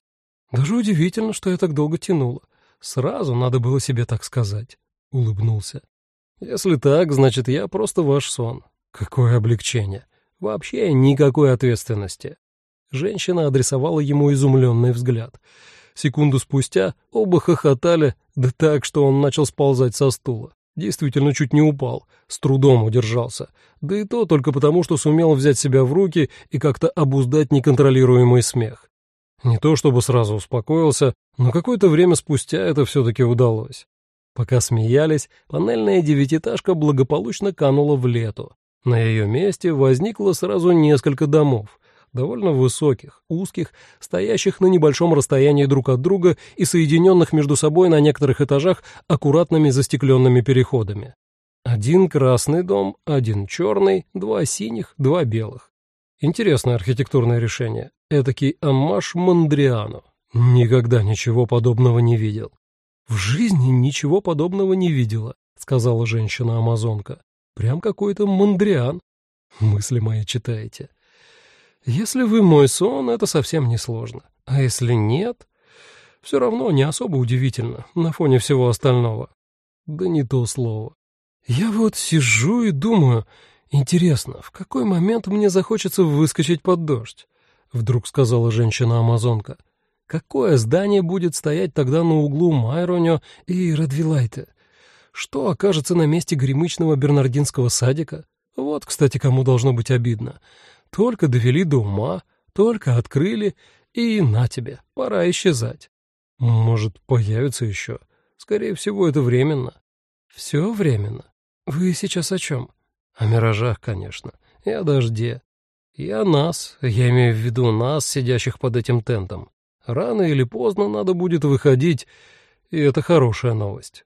Speaker 1: Даже удивительно, что я так долго тянула. Сразу надо было себе так сказать. Улыбнулся. Если так, значит, я просто ваш сон. Какое облегчение. Вообще никакой ответственности. Женщина адресовала ему изумленный взгляд. Секунду спустя оба хохотали, да так, что он начал сползать со стула. Действительно чуть не упал, с трудом удержался. Да и то только потому, что сумел взять себя в руки и как-то обуздать неконтролируемый смех. Не то чтобы сразу успокоился, но какое-то время спустя это все-таки удалось. Пока смеялись, панельная девятиэтажка благополучно канула в лету. На ее месте возникло сразу несколько домов, довольно высоких, узких, стоящих на небольшом расстоянии друг от друга и соединенных между собой на некоторых этажах аккуратными застекленными переходами. Один красный дом, один черный, два синих, два белых. Интересное архитектурное решение. Этакий аммаж Мондриано. Никогда ничего подобного не видел. В жизни ничего подобного не видела, сказала женщина-амазонка. Прям какой-то Мондриан. Мысли мои читаете. Если вы мой сон, это совсем не сложно. А если нет, все равно не особо удивительно на фоне всего остального. Да не то слово. Я вот сижу и думаю, «Интересно, в какой момент мне захочется выскочить под дождь?» — вдруг сказала женщина-амазонка. «Какое здание будет стоять тогда на углу Майронё и Радвилайте? Что окажется на месте гремычного бернардинского садика? Вот, кстати, кому должно быть обидно. Только довели до ума, только открыли, и на тебе, пора исчезать. Может, появится еще. Скорее всего, это временно. Все временно. Вы сейчас о чем? О миражах, конечно, и о дожде. И о нас, я имею в виду нас, сидящих под этим тентом. Рано или поздно надо будет выходить, и это хорошая новость.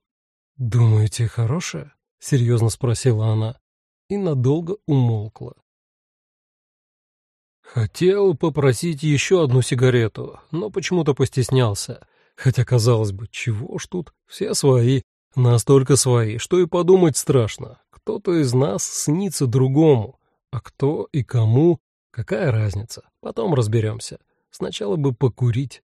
Speaker 1: «Думаете, хорошая?» — серьезно спросила она и надолго умолкла. Хотел попросить еще одну сигарету, но почему-то постеснялся. Хотя, казалось бы, чего ж тут, все свои, настолько свои, что и подумать страшно. Кто-то из нас снится другому, а кто и кому, какая разница, потом разберемся. Сначала бы покурить.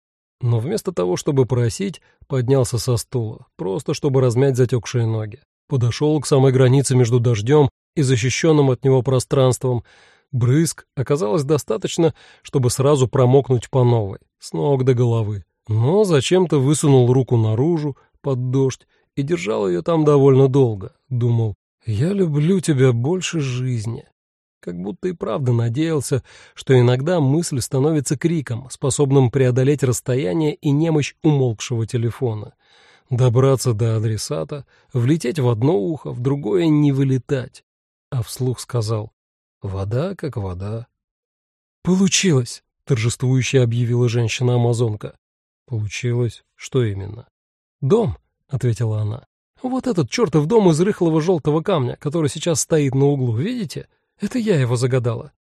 Speaker 1: Но вместо того, чтобы просить, поднялся со стула, просто чтобы размять затекшие ноги. Подошел к самой границе между дождем и защищенным от него пространством. Брызг оказалось достаточно, чтобы сразу промокнуть по новой, с ног до головы. Но зачем-то высунул руку наружу, под дождь, и держал ее там довольно долго. Думал, «Я люблю тебя больше жизни». Как будто и правда надеялся, что иногда мысль становится криком, способным преодолеть расстояние и немощь умолкшего телефона. Добраться до адресата, влететь в одно ухо, в другое не вылетать. А вслух сказал «Вода как вода». «Получилось!» — торжествующе объявила женщина-амазонка. «Получилось? Что именно?» «Дом», — ответила она. Вот этот чертов дом из рыхлого желтого камня, который сейчас стоит на углу, видите? Это я его загадала.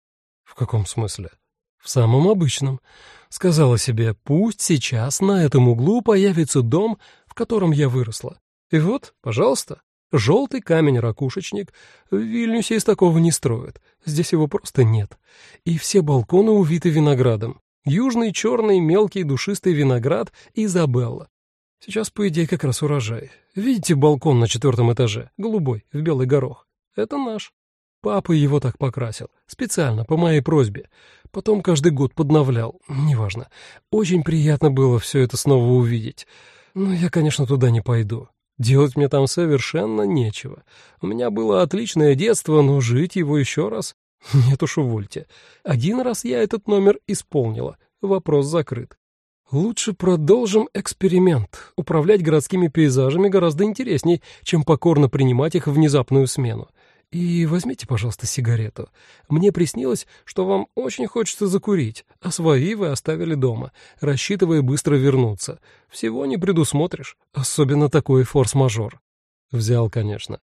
Speaker 1: В каком смысле? В самом обычном. Сказала себе, пусть сейчас на этом углу появится дом, в котором я выросла. И вот, пожалуйста, желтый камень-ракушечник. В Вильнюсе из такого не строят. Здесь его просто нет. И все балконы увиты виноградом. Южный черный мелкий душистый виноград Изабелла. Сейчас, по идее, как раз урожай. Видите балкон на четвертом этаже, голубой, в белый горох? Это наш. Папа его так покрасил, специально, по моей просьбе. Потом каждый год подновлял, неважно. Очень приятно было все это снова увидеть. Но я, конечно, туда не пойду. Делать мне там совершенно нечего. У меня было отличное детство, но жить его еще раз... Нет уж, увольте. Один раз я этот номер исполнила. Вопрос закрыт. Лучше продолжим эксперимент. Управлять городскими пейзажами гораздо интересней, чем покорно принимать их внезапную смену. И возьмите, пожалуйста, сигарету. Мне приснилось, что вам очень хочется закурить, а свои вы оставили дома, рассчитывая быстро вернуться. Всего не предусмотришь, особенно такой форс-мажор. Взял, конечно.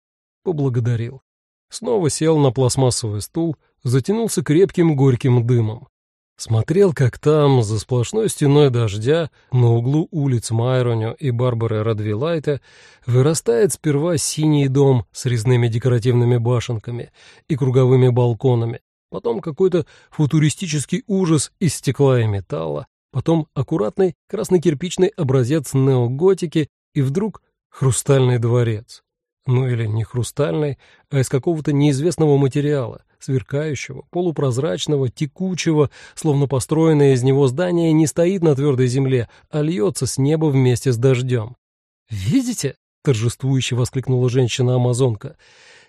Speaker 1: Поблагодарил. Снова сел на пластмассовый стул, затянулся крепким горьким дымом. Смотрел, как там, за сплошной стеной дождя, на углу улиц Майроню и Барбары Радвилайта, вырастает сперва синий дом с резными декоративными башенками и круговыми балконами, потом какой-то футуристический ужас из стекла и металла, потом аккуратный краснокирпичный образец неоготики и вдруг хрустальный дворец. Ну или не хрустальный, а из какого-то неизвестного материала — сверкающего, полупрозрачного, текучего, словно построенное из него здание не стоит на твердой земле, а льется с неба вместе с дождем. «Видите?» — торжествующе воскликнула женщина-амазонка.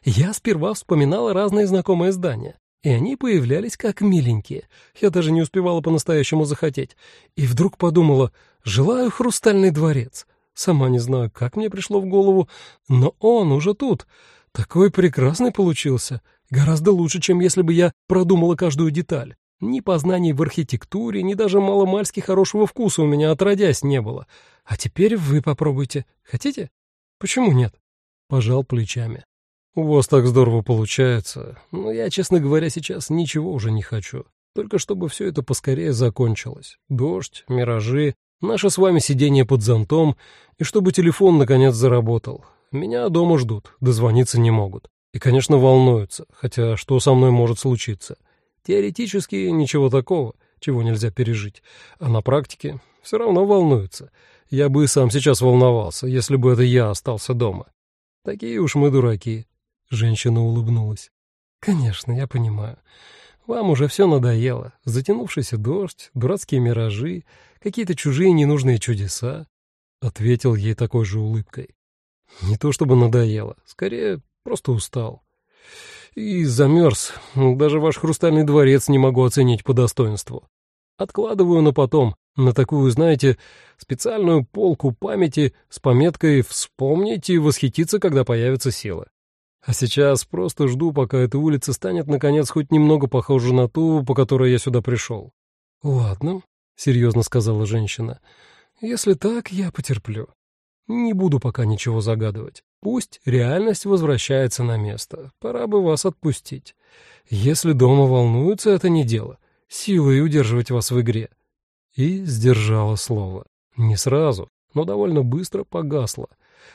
Speaker 1: «Я сперва вспоминала разные знакомые здания, и они появлялись как миленькие. Я даже не успевала по-настоящему захотеть. И вдруг подумала, желаю хрустальный дворец. Сама не знаю, как мне пришло в голову, но он уже тут. Такой прекрасный получился. Гораздо лучше, чем если бы я продумала каждую деталь. Ни познаний в архитектуре, ни даже маломальски хорошего вкуса у меня отродясь не было. А теперь вы попробуйте. Хотите? Почему нет? Пожал плечами. У вас так здорово получается. Но я, честно говоря, сейчас ничего уже не хочу. Только чтобы все это поскорее закончилось. Дождь, миражи, наше с вами сидение под зонтом, и чтобы телефон наконец заработал. Меня дома ждут, дозвониться не могут. И, конечно, волнуются, хотя что со мной может случиться? Теоретически ничего такого, чего нельзя пережить, а на практике все равно волнуются. Я бы и сам сейчас волновался, если бы это я остался дома. Такие уж мы дураки. Женщина улыбнулась. Конечно, я понимаю. Вам уже все надоело. Затянувшийся дождь, дурацкие миражи, какие-то чужие ненужные чудеса. Ответил ей такой же улыбкой. Не то чтобы надоело, скорее Просто устал. И замерз. Даже ваш хрустальный дворец не могу оценить по достоинству. Откладываю на потом, на такую, знаете, специальную полку памяти с пометкой «Вспомнить и восхититься, когда появится сила». А сейчас просто жду, пока эта улица станет, наконец, хоть немного похожа на ту, по которой я сюда пришел. «Ладно», — серьезно сказала женщина, — «если так, я потерплю. Не буду пока ничего загадывать. Пусть реальность возвращается на место. Пора бы вас отпустить. Если дома волнуются, это не дело. Силой удерживать вас в игре. И сдержала слово. Не сразу, но довольно быстро погасло.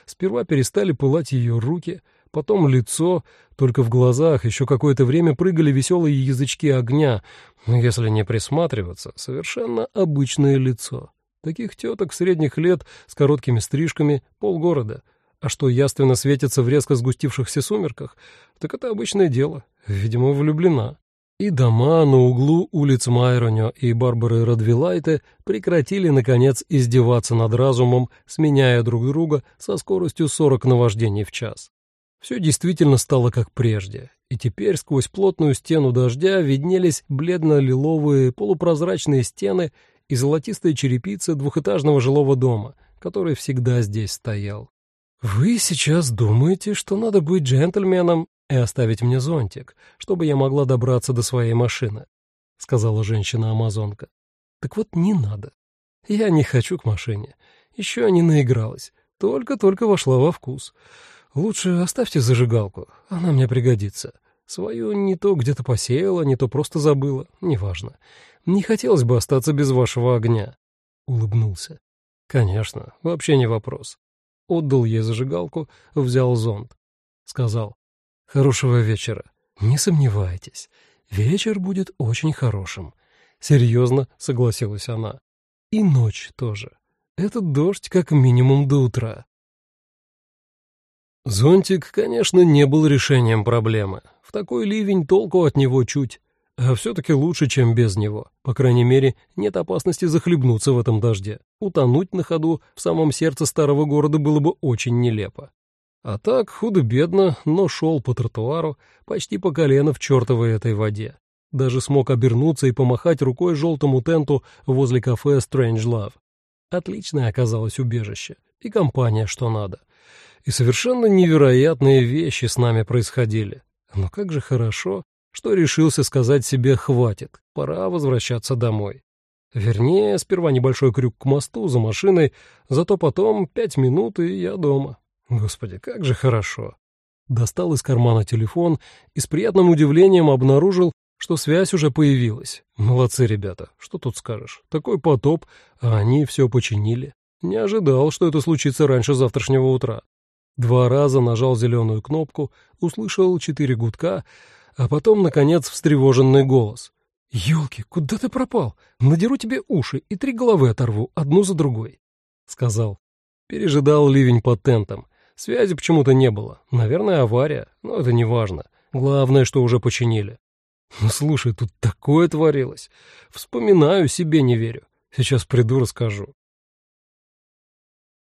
Speaker 1: Сперва перестали пылать ее руки, потом лицо, только в глазах еще какое-то время прыгали веселые язычки огня, но если не присматриваться, совершенно обычное лицо. Таких теток средних лет с короткими стрижками полгорода. А что яственно светится в резко сгустившихся сумерках, так это обычное дело. Видимо, влюблена. И дома на углу улиц Майронё и Барбары Радвилайте прекратили, наконец, издеваться над разумом, сменяя друг друга со скоростью 40 наваждений в час. Все действительно стало как прежде, и теперь сквозь плотную стену дождя виднелись бледно-лиловые полупрозрачные стены и золотистая черепица двухэтажного жилого дома, который всегда здесь стоял. «Вы сейчас думаете, что надо быть джентльменом и оставить мне зонтик, чтобы я могла добраться до своей машины», — сказала женщина-амазонка. «Так вот не надо. Я не хочу к машине. Еще не наигралась. Только-только вошла во вкус. Лучше оставьте зажигалку, она мне пригодится. Свою не то где-то посеяла, не то просто забыла, неважно. Не хотелось бы остаться без вашего огня. Улыбнулся. Конечно, вообще не вопрос. Отдал ей зажигалку, взял зонт. Сказал. Хорошего вечера. Не сомневайтесь, вечер будет очень хорошим. Серьезно, согласилась она. И ночь тоже. Этот дождь как минимум до утра. Зонтик, конечно, не был решением проблемы. В такой ливень толку от него чуть. А все-таки лучше, чем без него. По крайней мере, нет опасности захлебнуться в этом дожде. Утонуть на ходу в самом сердце старого города было бы очень нелепо. А так, худо-бедно, но шел по тротуару, почти по колено в чертовой этой воде. Даже смог обернуться и помахать рукой желтому тенту возле кафе Strange Love. Отличное оказалось убежище. И компания, что надо. И совершенно невероятные вещи с нами происходили. Но как же хорошо, что решился сказать себе «хватит, пора возвращаться домой». Вернее, сперва небольшой крюк к мосту за машиной, зато потом пять минут, и я дома. Господи, как же хорошо. Достал из кармана телефон и с приятным удивлением обнаружил, что связь уже появилась. Молодцы ребята, что тут скажешь. Такой потоп, а они все починили. Не ожидал, что это случится раньше завтрашнего утра. Два раза нажал зеленую кнопку, услышал четыре гудка, а потом, наконец, встревоженный голос. «Елки, куда ты пропал? Надеру тебе уши и три головы оторву, одну за другой», — сказал. Пережидал ливень под тентом. Связи почему-то не было. Наверное, авария, но это не важно. Главное, что уже починили. Ну, слушай, тут такое творилось. Вспоминаю, себе не верю. Сейчас приду, расскажу.